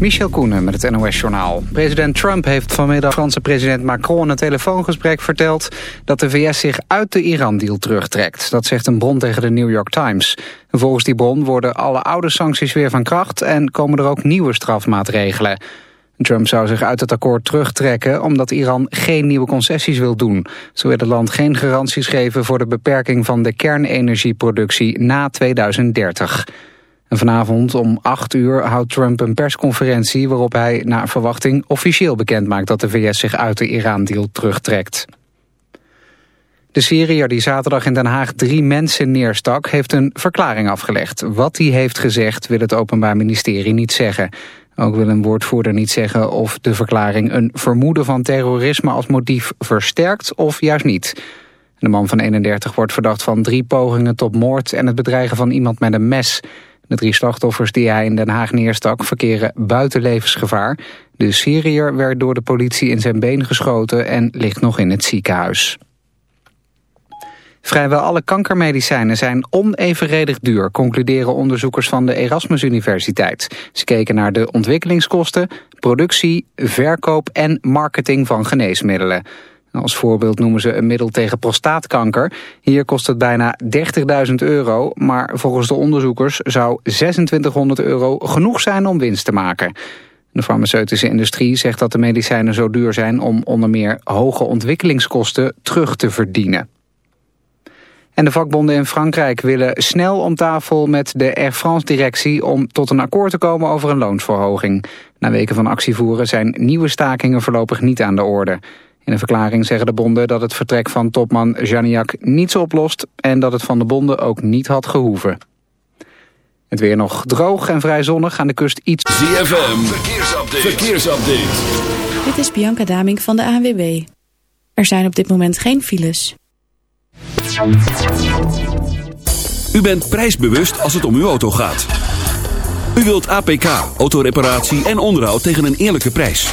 Michel Koenen met het NOS-journaal. President Trump heeft vanmiddag Franse president Macron een telefoongesprek verteld... dat de VS zich uit de Iran-deal terugtrekt. Dat zegt een bron tegen de New York Times. Volgens die bron worden alle oude sancties weer van kracht... en komen er ook nieuwe strafmaatregelen. Trump zou zich uit het akkoord terugtrekken omdat Iran geen nieuwe concessies wil doen. Zo wil het land geen garanties geven voor de beperking van de kernenergieproductie na 2030. Vanavond om 8 uur houdt Trump een persconferentie... waarop hij naar verwachting officieel bekendmaakt... dat de VS zich uit de Iran-deal terugtrekt. De Syriër die zaterdag in Den Haag drie mensen neerstak... heeft een verklaring afgelegd. Wat hij heeft gezegd wil het Openbaar Ministerie niet zeggen. Ook wil een woordvoerder niet zeggen of de verklaring... een vermoeden van terrorisme als motief versterkt of juist niet... De man van 31 wordt verdacht van drie pogingen tot moord... en het bedreigen van iemand met een mes. De drie slachtoffers die hij in Den Haag neerstak verkeren buiten levensgevaar. De Syriër werd door de politie in zijn been geschoten en ligt nog in het ziekenhuis. Vrijwel alle kankermedicijnen zijn onevenredig duur, concluderen onderzoekers van de Erasmus Universiteit. Ze keken naar de ontwikkelingskosten, productie, verkoop en marketing van geneesmiddelen. Als voorbeeld noemen ze een middel tegen prostaatkanker. Hier kost het bijna 30.000 euro, maar volgens de onderzoekers zou 2600 euro genoeg zijn om winst te maken. De farmaceutische industrie zegt dat de medicijnen zo duur zijn om onder meer hoge ontwikkelingskosten terug te verdienen. En de vakbonden in Frankrijk willen snel om tafel met de Air France-directie... om tot een akkoord te komen over een loonsverhoging. Na weken van actievoeren zijn nieuwe stakingen voorlopig niet aan de orde. In een verklaring zeggen de bonden dat het vertrek van topman Janiak niets oplost... en dat het van de bonden ook niet had gehoeven. Het weer nog droog en vrij zonnig, aan de kust iets... ZFM, verkeersupdate. verkeersupdate. Dit is Bianca Daming van de ANWB. Er zijn op dit moment geen files. U bent prijsbewust als het om uw auto gaat. U wilt APK, autoreparatie en onderhoud tegen een eerlijke prijs.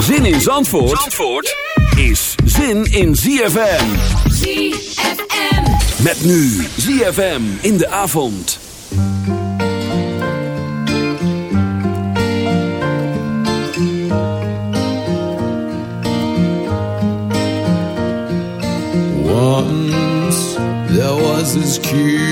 Zin in Zandvoort, Zandvoort is zin in ZFM. ZFM. Met nu ZFM in de avond. Once there was this kid who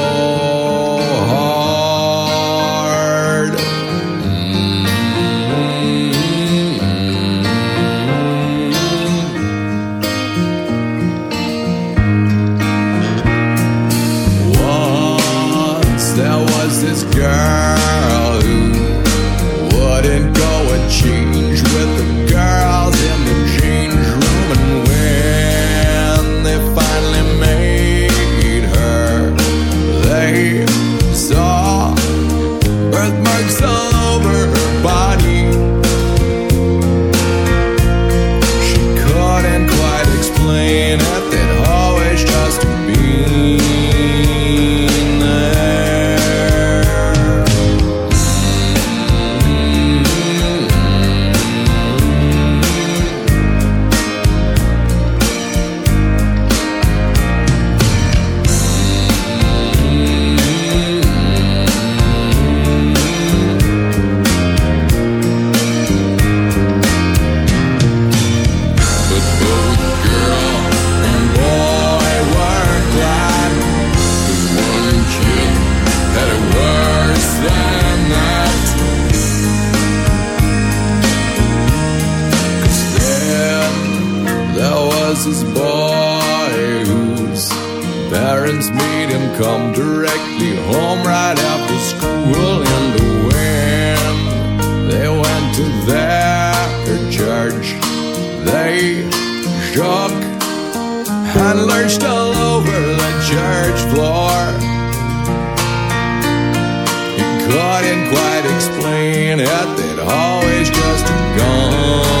They shook and lurched all over the church floor. He couldn't quite explain it, they'd always just gone.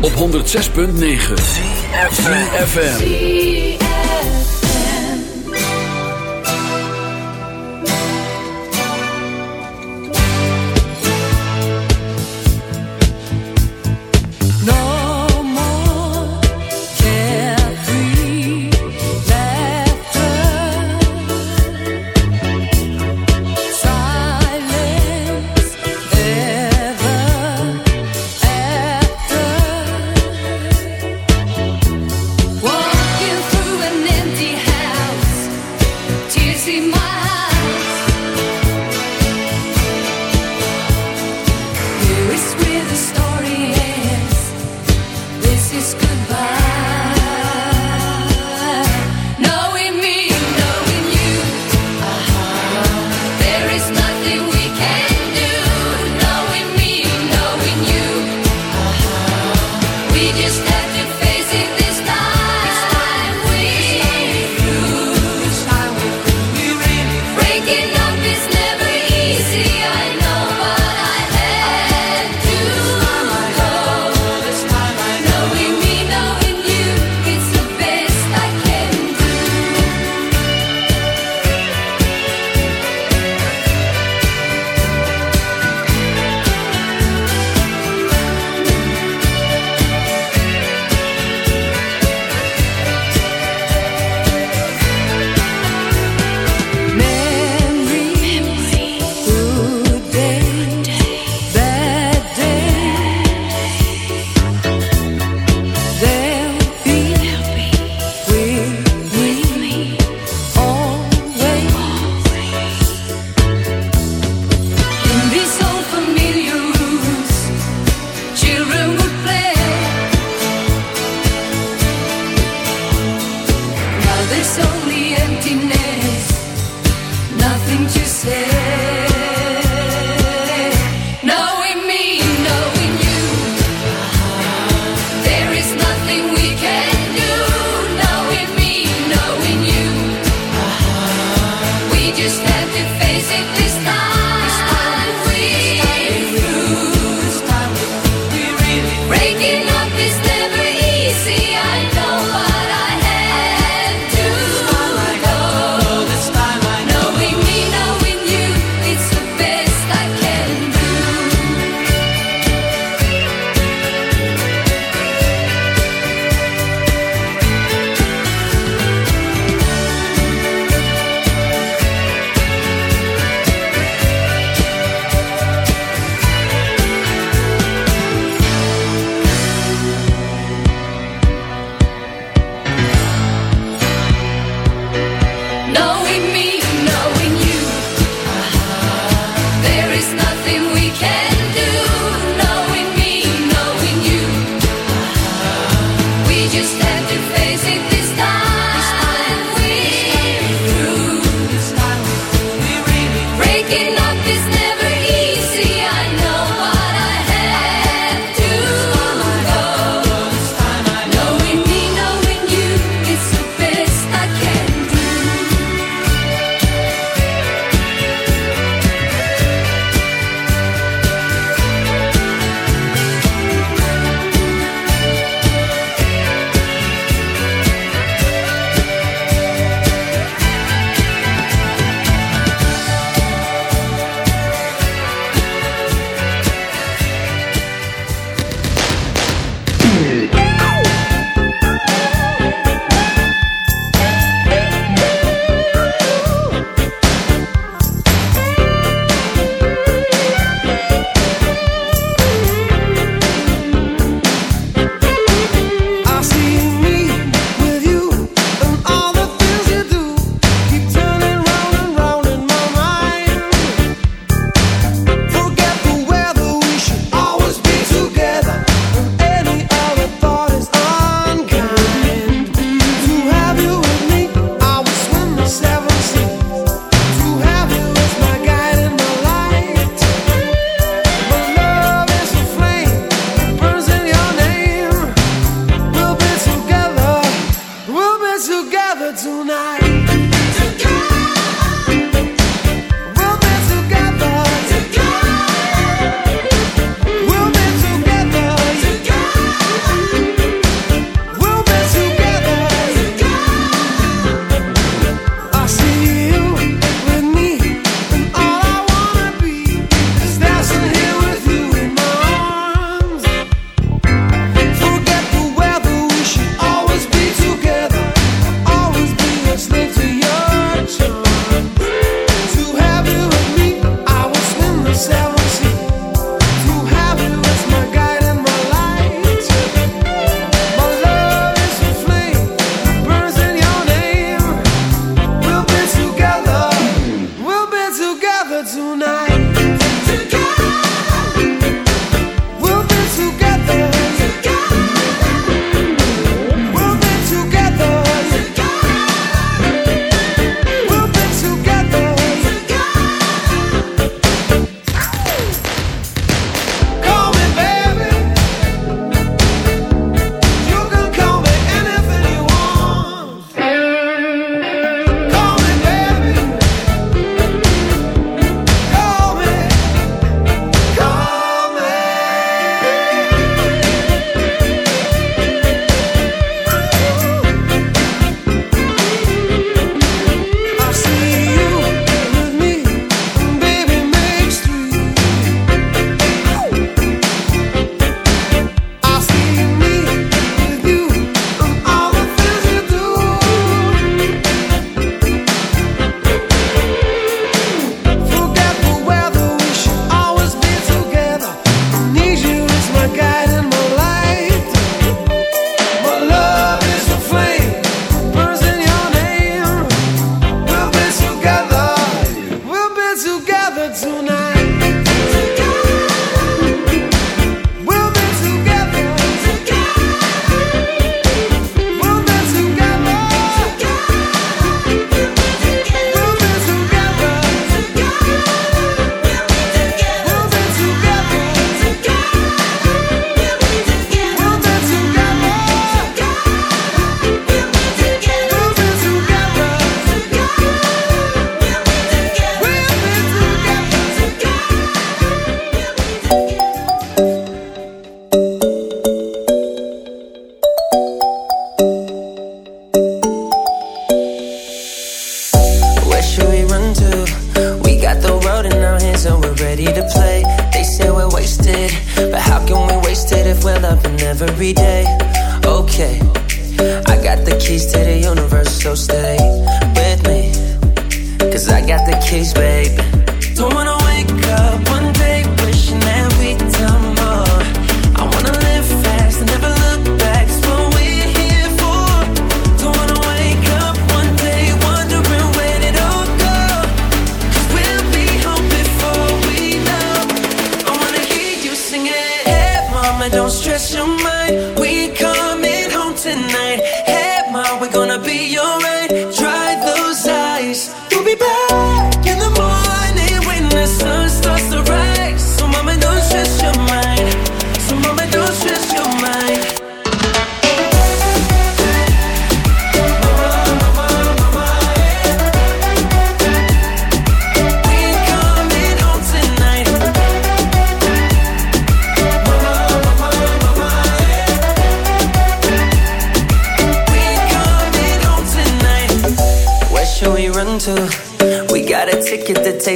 Op 106.9 CFFM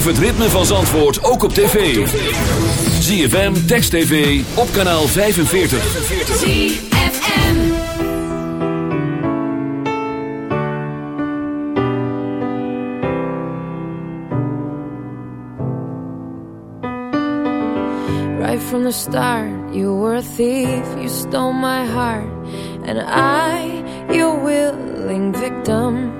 Beleef het ritme van Zandvoort ook op tv. ZFM, Text TV, op kanaal 45. ZFM Right from the start, you were a thief, you stole my heart. And I, your willing victim.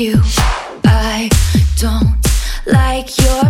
You. I don't like your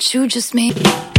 You just made.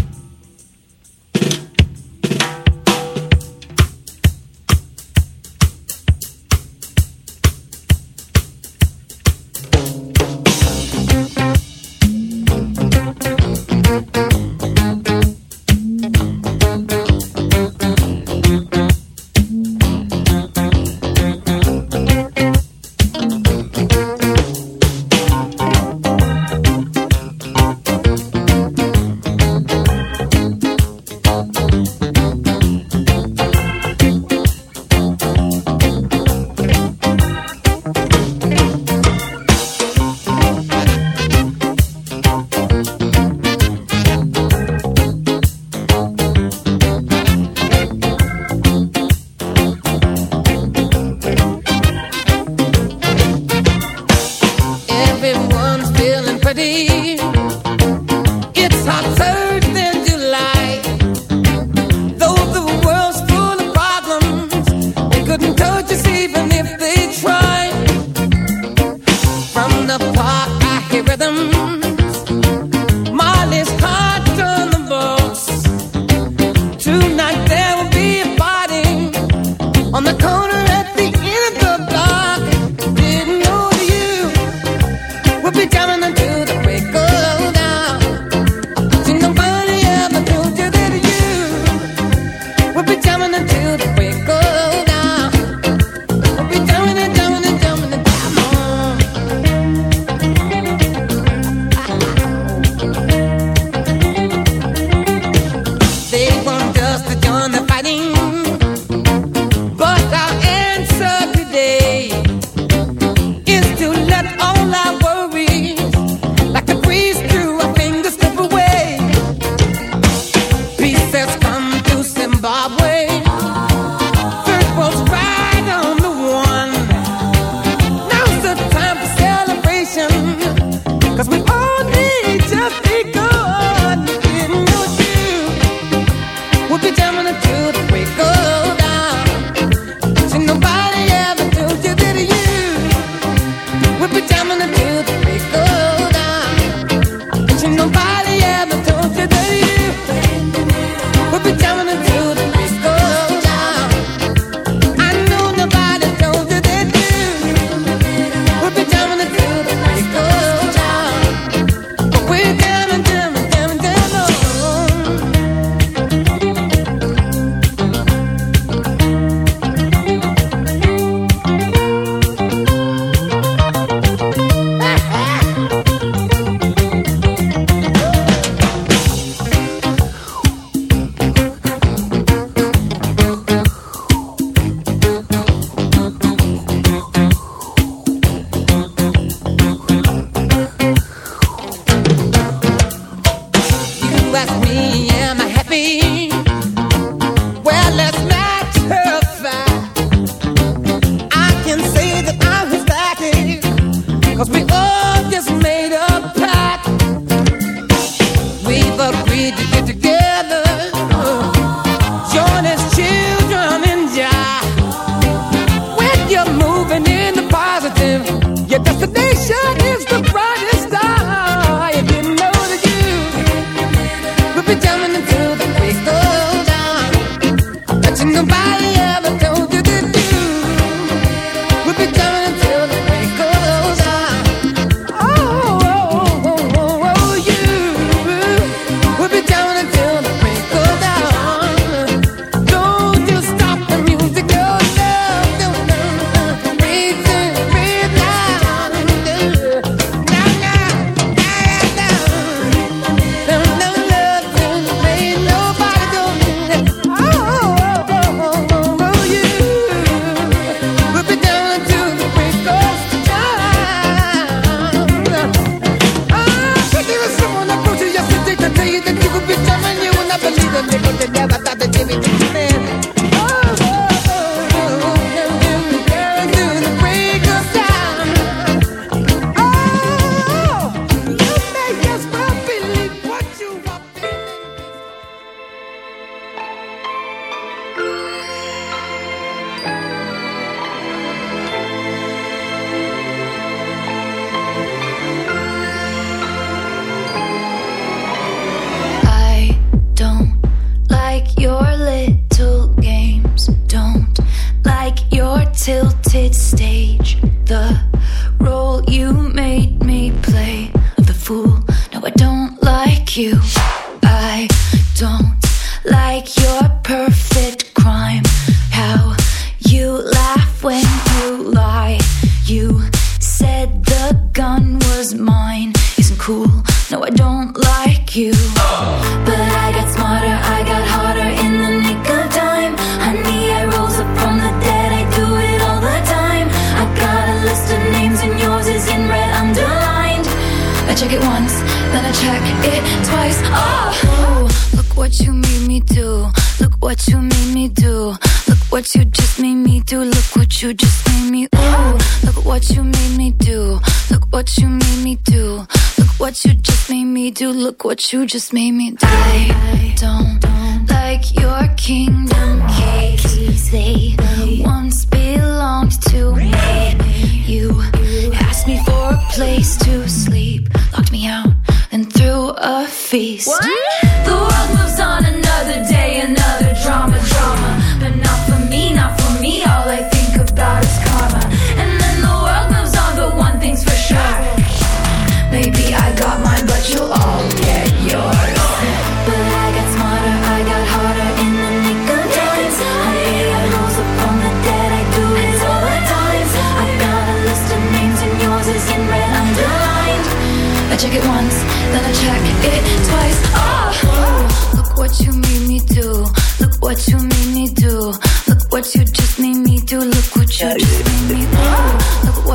You just made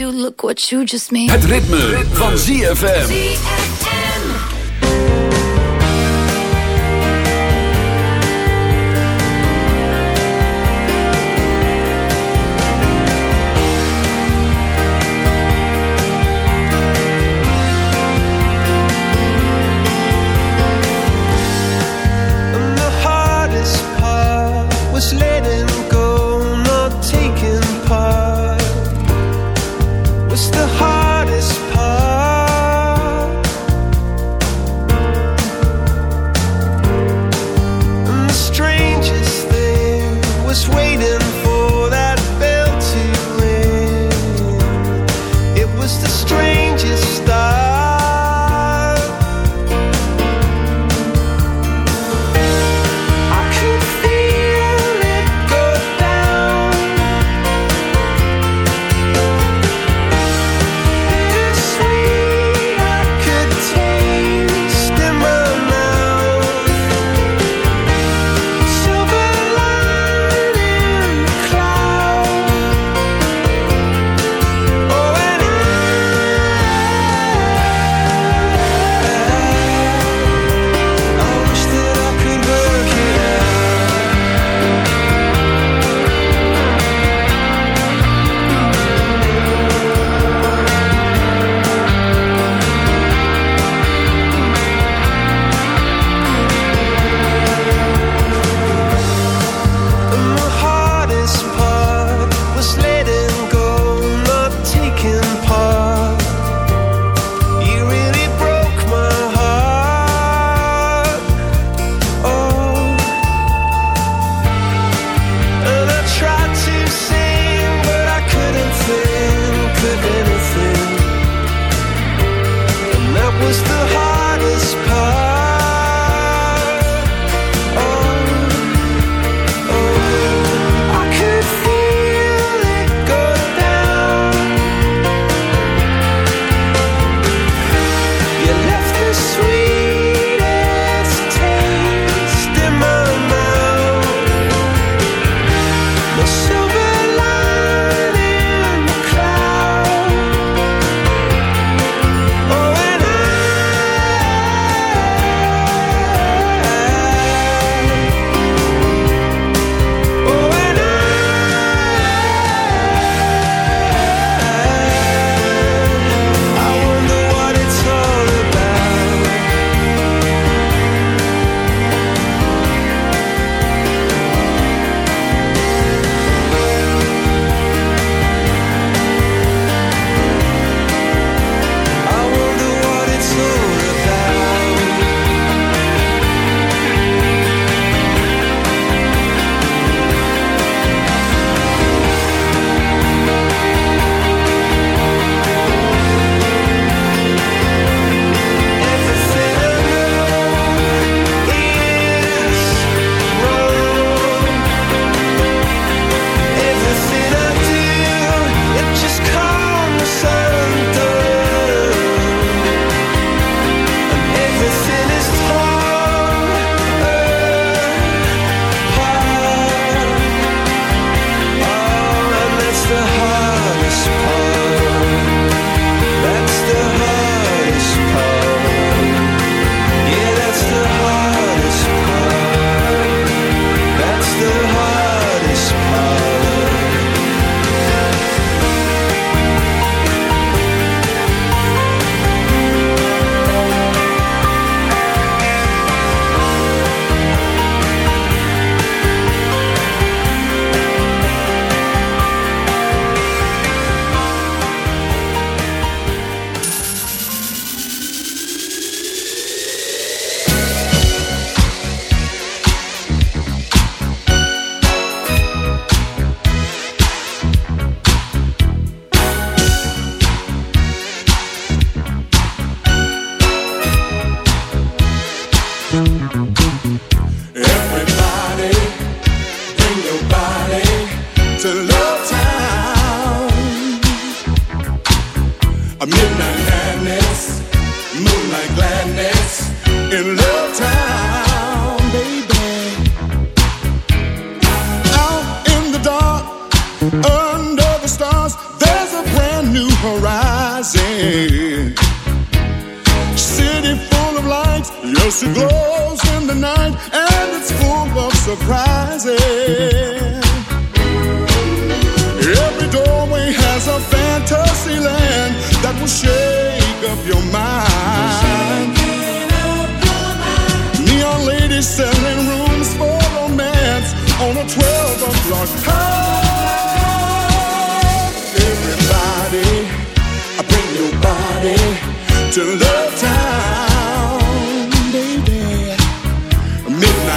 do, look what you just made. Het ritme, ritme. van ZFM.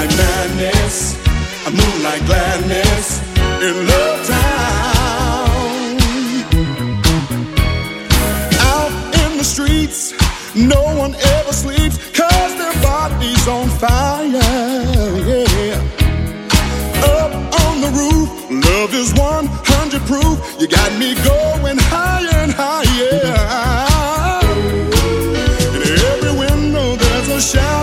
Midnight madness, a moonlight gladness in Love Town. Out in the streets, no one ever sleeps, cause their body's on fire, yeah. Up on the roof, love is 100 proof. You got me going higher and higher. In every window, there's a shadow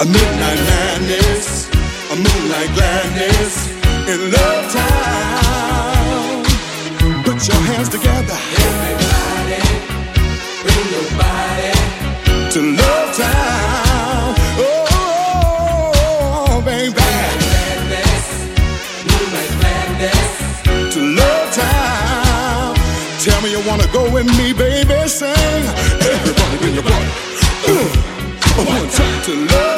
A midnight madness, a moonlight gladness in Love Town. Put your hands together. Everybody, bring your body to Love Town. Oh, baby. Madness, moonlight madness to Love Town. Tell me you wanna go with me, baby. Sing. Everybody, bring your body. Uh, one time to Love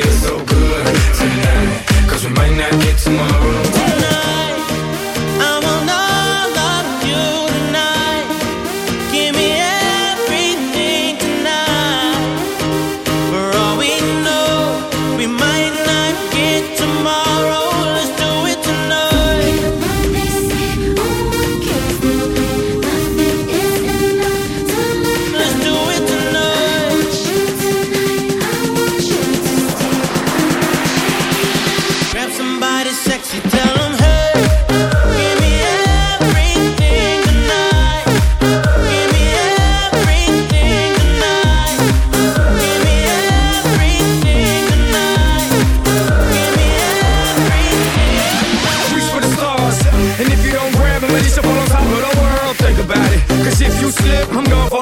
might not get tomorrow.